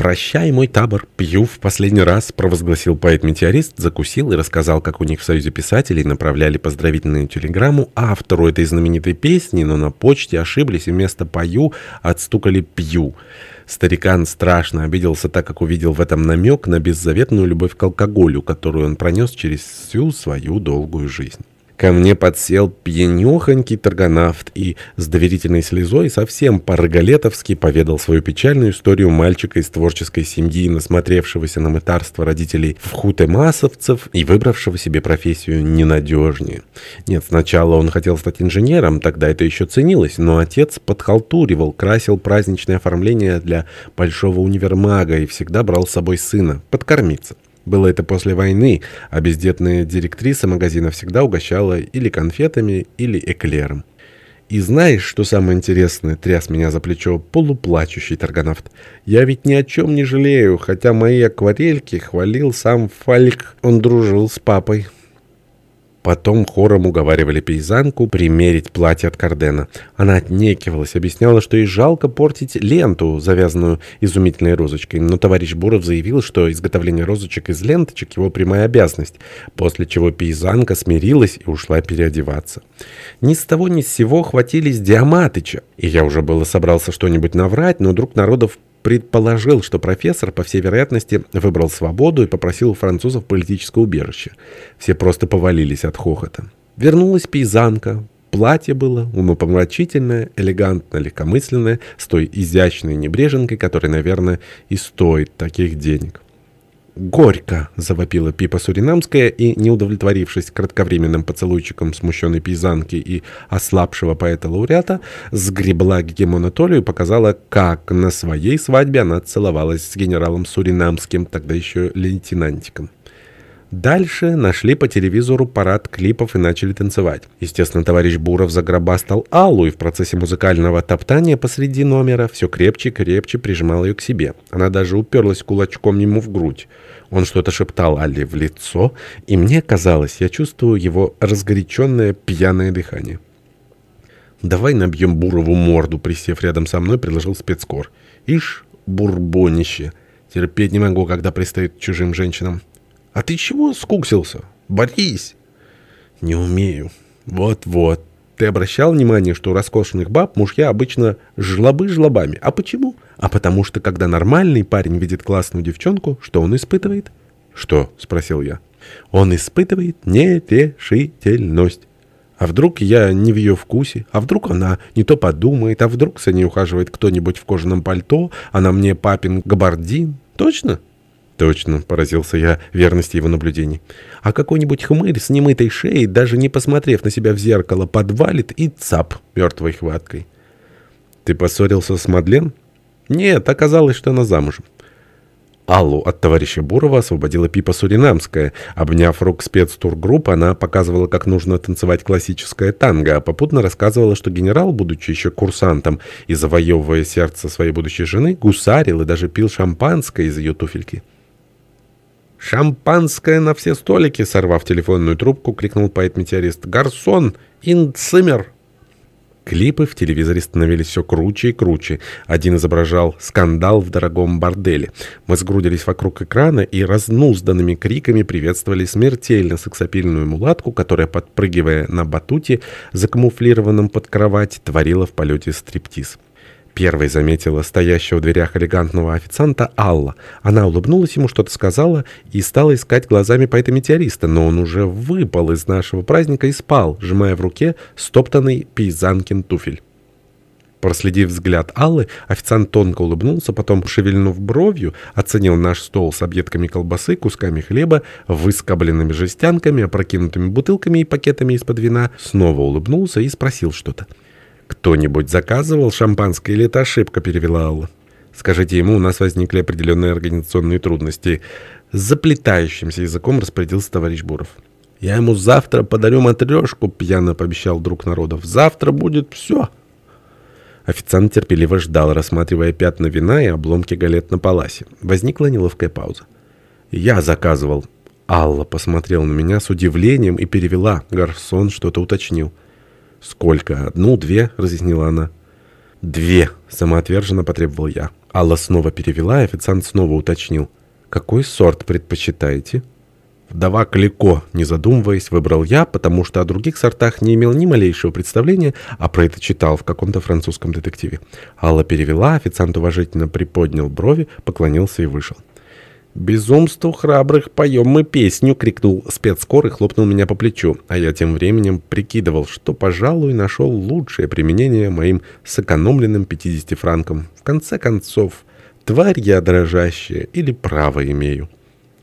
«Прощай, мой табор, пью в последний раз», — провозгласил поэт-метеорист, закусил и рассказал, как у них в Союзе писателей направляли поздравительную телеграмму автору этой знаменитой песни, но на почте ошиблись и вместо «пою» отстукали «пью». Старикан страшно обиделся, так как увидел в этом намек на беззаветную любовь к алкоголю, которую он пронес через всю свою долгую жизнь. Ко мне подсел пьянехонький торгонавт и с доверительной слезой совсем по-рогалетовски поведал свою печальную историю мальчика из творческой семьи, насмотревшегося на мытарство родителей в хутемасовцев и выбравшего себе профессию ненадежнее. Нет, сначала он хотел стать инженером, тогда это еще ценилось, но отец подхалтуривал, красил праздничное оформление для большого универмага и всегда брал с собой сына подкормиться. Было это после войны, а бездетная директриса магазина всегда угощала или конфетами, или эклером. И знаешь, что самое интересное, тряс меня за плечо полуплачущий торгонавт. Я ведь ни о чем не жалею, хотя мои акварельки хвалил сам Фальк, он дружил с папой. Потом хором уговаривали пейзанку примерить платье от Кардена. Она отнекивалась, объясняла, что ей жалко портить ленту, завязанную изумительной розочкой. Но товарищ Буров заявил, что изготовление розочек из ленточек – его прямая обязанность, после чего пейзанка смирилась и ушла переодеваться. Ни с того ни с сего хватились Диаматыча, и я уже было собрался что-нибудь наврать, но друг народов предположил, что профессор, по всей вероятности, выбрал свободу и попросил у французов политическое убежище. Все просто повалились от хохота. Вернулась пейзанка. Платье было умопомрачительное, элегантно, легкомысленное, с той изящной небреженкой, которая, наверное, и стоит таких денег. «Горько!» — завопила Пипа Суринамская и, не удовлетворившись кратковременным поцелуйчиком смущенной пейзанки и ослабшего поэта-лауреата, сгребла гегемонатолию и показала, как на своей свадьбе она целовалась с генералом Суринамским, тогда еще лейтенантиком. Дальше нашли по телевизору парад клипов и начали танцевать. Естественно, товарищ Буров загробастал Аллу и в процессе музыкального топтания посреди номера все крепче и крепче прижимал ее к себе. Она даже уперлась кулачком ему в грудь. Он что-то шептал Алле в лицо, и мне казалось, я чувствую его разгоряченное пьяное дыхание. «Давай набьем Бурову морду», — присев рядом со мной, предложил спецкор. «Ишь, бурбонище! Терпеть не могу, когда пристают к чужим женщинам». «А ты чего скуксился? Борись!» «Не умею. Вот-вот. Ты обращал внимание, что у роскошных баб мужья обычно жлобы жлобами. А почему? А потому что, когда нормальный парень видит классную девчонку, что он испытывает?» «Что?» — спросил я. «Он испытывает нерешительность. А вдруг я не в ее вкусе? А вдруг она не то подумает? А вдруг за ней ухаживает кто-нибудь в кожаном пальто? Она мне папин габардин? Точно?» Точно, поразился я верности его наблюдений. А какой-нибудь хмырь с немытой шеей, даже не посмотрев на себя в зеркало, подвалит и цап мертвой хваткой. Ты поссорился с Мадлен? Нет, оказалось, что она замужем. Аллу от товарища Бурова освободила Пипа Суринамская. Обняв рук спецтургруппы, она показывала, как нужно танцевать классическое танго, а попутно рассказывала, что генерал, будучи еще курсантом и завоевывая сердце своей будущей жены, гусарил и даже пил шампанское из ее туфельки. «Шампанское на все столики!» Сорвав телефонную трубку, крикнул поэт-метеорист. «Гарсон! Инцимер!» Клипы в телевизоре становились все круче и круче. Один изображал скандал в дорогом борделе. Мы сгрудились вокруг экрана и разнузданными криками приветствовали смертельно сексапильную мулатку, которая, подпрыгивая на батуте, закамуфлированном под кровать, творила в полете стриптиз. Первой заметила стоящего в дверях элегантного официанта Алла. Она улыбнулась ему, что-то сказала и стала искать глазами поэта-метеориста, но он уже выпал из нашего праздника и спал, сжимая в руке стоптанный пейзанкин туфель. Проследив взгляд Аллы, официант тонко улыбнулся, потом, шевельнув бровью, оценил наш стол с объедками колбасы, кусками хлеба, выскобленными жестянками, опрокинутыми бутылками и пакетами из-под вина, снова улыбнулся и спросил что-то. «Кто-нибудь заказывал шампанское или это ошибка?» — перевела Алла. «Скажите ему, у нас возникли определенные организационные трудности». С заплетающимся языком распорядился товарищ Буров. «Я ему завтра подарю матрешку», — пьяно пообещал друг народов. «Завтра будет все». Официант терпеливо ждал, рассматривая пятна вина и обломки галет на паласе. Возникла неловкая пауза. «Я заказывал». Алла посмотрела на меня с удивлением и перевела. Гарсон что-то уточнил. «Сколько? Одну, две?» — разъяснила она. «Две!» — самоотверженно потребовал я. Алла снова перевела, и официант снова уточнил. «Какой сорт предпочитаете?» «Вдова Клико», не задумываясь, выбрал я, потому что о других сортах не имел ни малейшего представления, а про это читал в каком-то французском детективе. Алла перевела, официант уважительно приподнял брови, поклонился и вышел. «Безумству храбрых поем мы песню!» — крикнул спецкор и хлопнул меня по плечу. А я тем временем прикидывал, что, пожалуй, нашел лучшее применение моим сэкономленным 50 франкам. В конце концов, тварь я дрожащая или право имею.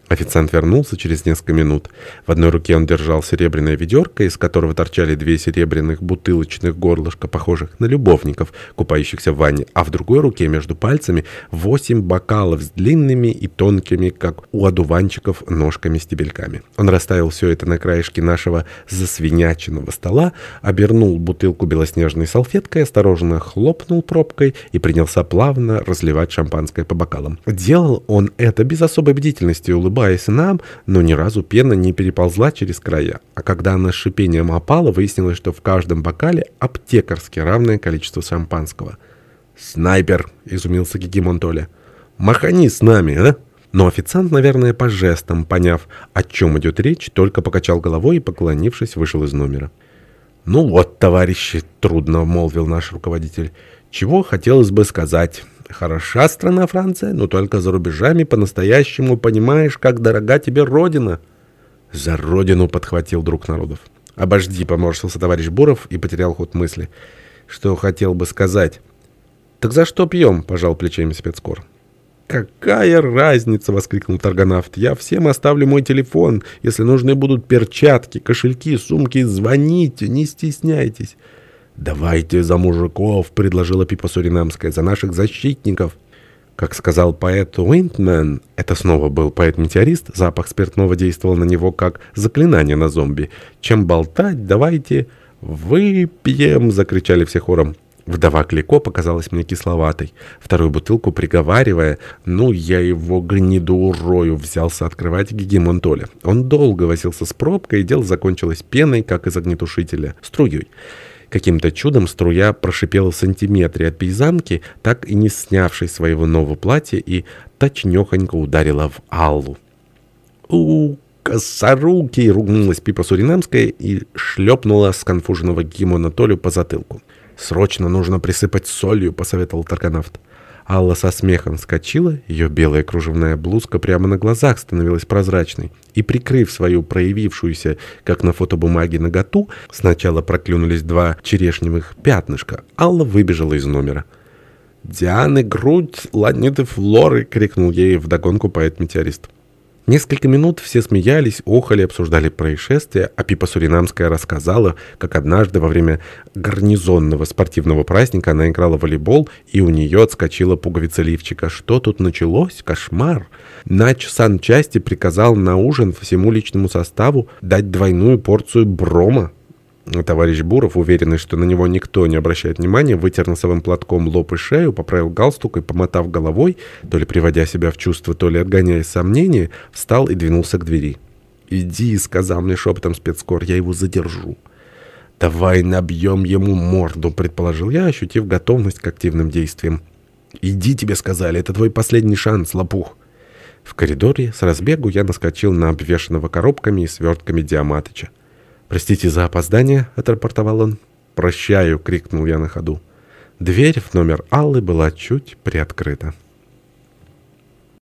Официант вернулся через несколько минут. В одной руке он держал серебряное ведерко, из которого торчали две серебряных бутылочных горлышка, похожих на любовников, купающихся в ванне, а в другой руке между пальцами восемь бокалов с длинными и тонкими, как у одуванчиков, ножками-стебельками. Он расставил все это на краешке нашего засвиняченного стола, обернул бутылку белоснежной салфеткой, осторожно хлопнул пробкой и принялся плавно разливать шампанское по бокалам. Делал он это без особой бдительности, улыбаясь, улыбаясь нам, но ни разу пена не переползла через края. А когда она с шипением опала, выяснилось, что в каждом бокале аптекарски равное количество шампанского. «Снайпер!» — изумился Гегемон Толя. «Махани с нами, а?» Но официант, наверное, по жестам, поняв, о чем идет речь, только покачал головой и, поклонившись, вышел из номера. «Ну вот, товарищи!» — трудно молвил наш руководитель. «Чего хотелось бы сказать?» Хороша страна Франция, но только за рубежами по-настоящему понимаешь, как дорога тебе Родина. За Родину подхватил друг народов. Обожди, поморщился товарищ Буров и потерял ход мысли. Что хотел бы сказать? Так за что пьем? Пожал плечами спецкор. «Какая разница!» — воскликнул торгонавт. «Я всем оставлю мой телефон. Если нужны будут перчатки, кошельки, сумки, звоните, не стесняйтесь». «Давайте за мужиков», — предложила Пипа Суринамская, — «за наших защитников». Как сказал поэт Уинтмен, это снова был поэт-метеорист, запах спиртного действовал на него как заклинание на зомби. «Чем болтать, давайте выпьем!» — закричали все хором. Вдова Клико показалась мне кисловатой. Вторую бутылку приговаривая, ну, я его гниду урою, взялся открывать гегемон Толя. Он долго возился с пробкой, и дело закончилось пеной, как из огнетушителя, струей. Каким-то чудом струя прошипела в сантиметре от пейзанки, так и не снявшей своего нового платья, и точнёхонько ударила в Аллу. у косоруки!» — ругнулась Пипа Суринамская и шлепнула сконфуженного гимона Толю по затылку. «Срочно нужно присыпать солью», — посоветовал Тарканавт. Алла со смехом вскочила, ее белая кружевная блузка прямо на глазах становилась прозрачной, и, прикрыв свою проявившуюся, как на фотобумаге, наготу, сначала проклюнулись два черешневых пятнышка. Алла выбежала из номера. «Дианы, грудь, ладниты флоры!» — крикнул ей вдогонку поэт-метеорист. Несколько минут все смеялись, охали, обсуждали происшествие, а Пипа Суринамская рассказала, как однажды во время гарнизонного спортивного праздника она играла в волейбол, и у нее отскочила пуговица лифчика. Что тут началось? Кошмар! Нач санчасти приказал на ужин всему личному составу дать двойную порцию брома. Товарищ Буров, уверенный, что на него никто не обращает внимания, вытер носовым платком лоб и шею, поправил галстук и, помотав головой, то ли приводя себя в чувство, то ли отгоняя сомнения, встал и двинулся к двери. «Иди», — сказал мне шепотом спецкор, — «я его задержу». «Давай набьем ему морду», — предположил я, ощутив готовность к активным действиям. «Иди, тебе сказали, это твой последний шанс, лопух». В коридоре с разбегу я наскочил на обвешанного коробками и свертками Диаматыча. «Простите за опоздание», — отрапортовал он. «Прощаю», — крикнул я на ходу. Дверь в номер Аллы была чуть приоткрыта.